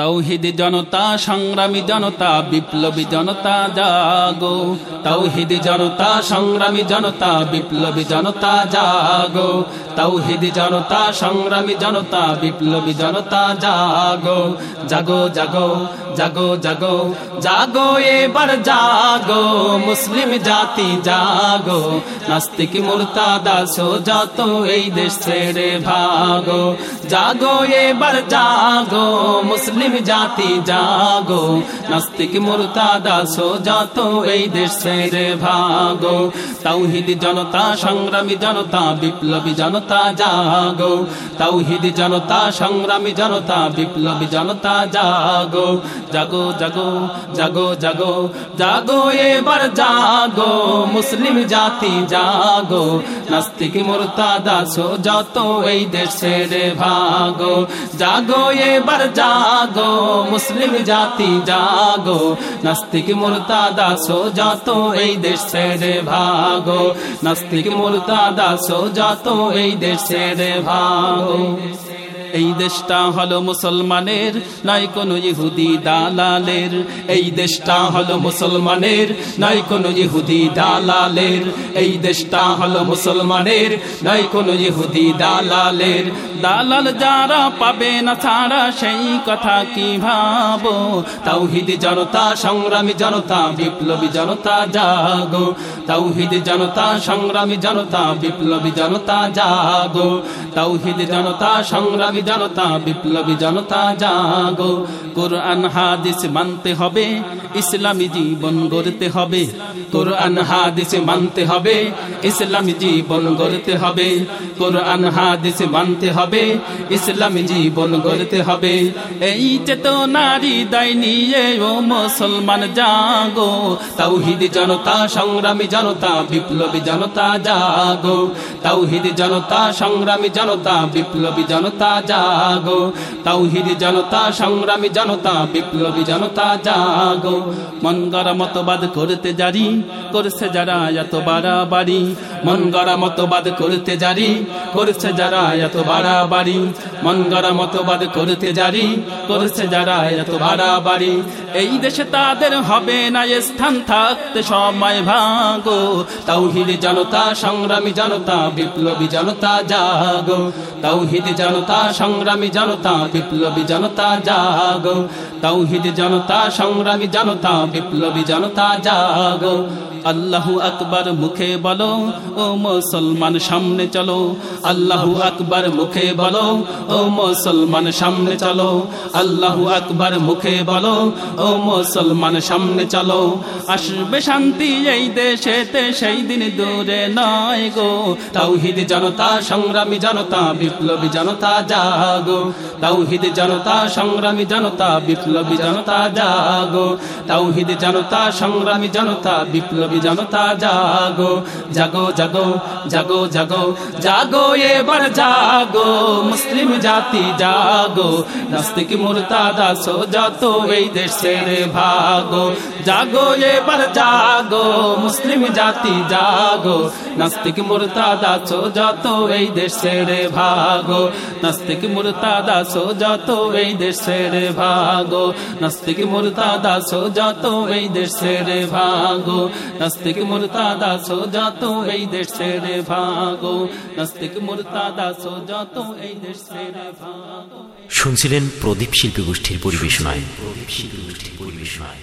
তৌহিদ জনতা, সংগ্রামী জনতা, বিপ্লবী জনতা, জাগো। তৌহিদ জনতা, সংগ্রামী জনতা, বিপ্লবী জনতা, জাগো। তৌহিদ জনতা, সংগ্রামী জনতা, বিপ্লবী জনতা, জাগো। জাগো জাগো জাগো জাগো। জাগো, এবার জাগো, মুসলিম জাতি জাগো। নাস্তিক মুরতাদা সো যত এই দেশ ছেড়ে ভাগো। জাগো, এবার জাগো, মুসলিম জাতি জাগো। নাস্তিক মুরতাদা সো যত এই দেশ ছেড়ে ভাগো। তাওহিদ জনতা, সংগ্রামী জনতা, বিপ্লবী জনতা জাগো। তাওহিদ জনতা, সংগ্রামী জনতা, বিপ্লবী জনতা জাগো। জাগো জাগো জাগো জাগো জাগো, এবার জাগো। মুসলিম জাতি জাগো। নাস্তিক মুরতাদা সো যত এই দেশ ছেড়ে ভাগো। জাগো, এবার জাগো। মুসলিম জাতি জাগো, নাস্তিক মুরতাদা সো যাত এই দেশ ছেড়ে ভাগো। নাস্তিক মুরতাদা সো যাত এই দেশ ছেড়ে ভাগো। এই দেশটা হলো মুসলমানের, নাই কোনো ইহুদি দালালের। এই দেশটা হলো মুসলমানের, নাই কোনো ইহুদি দালালের। এই দেশটা হলো মুসলমানের, নাই কোনো ইহুদি দালালের। দালাল যারা পাবে না ছাড়া সেই কথা কি ভাবো? তাওহিদ জনতা, সংগ্রামী জনতা, বিপ্লবী জনতা জাগো। তাওহিদ জনতা, সংগ্রামী জনতা, বিপ্লবী জনতা জাগো। তাওহিদ জনতা, সংগ্রামী জনতা, বিপ্লবী জনতা, জাগো। কোরআন, হাদিস মানতে হবে, ইসলামী জীবন গড়তে হবে। কোরআন, হাদিস মানতে হবে, ইসলামী জীবন গড়তে হবে। কোরআন, হাদিস মানতে হবে, ইসলামী জীবন গড়তে হবে। এই চেতনারি দায় নিয়ে ও মুসলমান জাগো। তাওহিদ জনতা, সংগ্রামী জনতা, বিপ্লবী জনতা জাগো। তাওহিদ জনতা, সংগ্রামী জনতা, বিপ্লবী জনতা জাগো। তাওহিদ জনতা, সংগ্রামী জনতা, বিপ্লবী জনতা, জাগো। মন গড়া মতবাদ করতে জারি, করছে যারা এত বাড়াবাড়ি। মন গড়া মতবাদ করতে জারি, করছে যারা এত বাড়াবাড়ি। মন গড়া মতবাদ করতে জারি, করছে যারা এত বাড়াবাড়ি। এই দেশে তাদের হবে না স্থান, থাকতে সময় ভাগো। তাওহিদ জনতা, সংগ্রামী জনতা, বিপ্লবী জনতা, জাগো। তাওহিদ জনতা, সংগ্রামী জনতা, বিপ্লবী জনতা, জাগো। তাওহিদ জনতা, সংগ্রামী জনতা, বিপ্লবী জনতা, জাগো। আল্লাহু আকবার মুখে বলো ও মুসলমান, সামনে চলো। আল্লাহু আকবার মুখে বলো, ও মুসলমান, সামনে চলো। আল্লাহু আকবার মুখে বলো, ও মুসলমান, সামনে চলো। আসবে শান্তি এই দেশেতে, সেই দিন দূরে নয় গো। তাওহিদ জনতা, সংগ্রামী জনতা, বিপ্লবী জনতা, জাগো। তাওহিদ জনতা, সংগ্রামী জনতা, বিপ্লবী জনতা, জাগো। তাওহিদ জনতা, সংগ্রামী জনতা, বিপ্লবী জনতা, জাগো। জাগো জাগো জাগো জাগো জাগো, এবার জাগো, মুসলিম জাতি জাগো, নাস্তিক মুরতাদা সো যত এই দেশের ভাগো। জাগো, এবার জাগো, মুসলিম জাতি জাগো, নাস্তিক মুরতাদা সো যত এই দেশের ভাগো। নাস্তিক মুরতাদা সো যত এই দেশের ভাগো, নাস্তিক মুরতাদা সো যত এই দেশের ভাগো। নাস্তিক মুরতাদা সো যত এই দেশের ভাগো। নাস্তিক মুরতা দাসো যত এই দেশের ভাগো। শুনছিলেন প্রদীপ শিল্পী গোষ্ঠীর পরিবেশনায়। প্রদীপ শিল্পী গোষ্ঠীর পরিবেশনায়।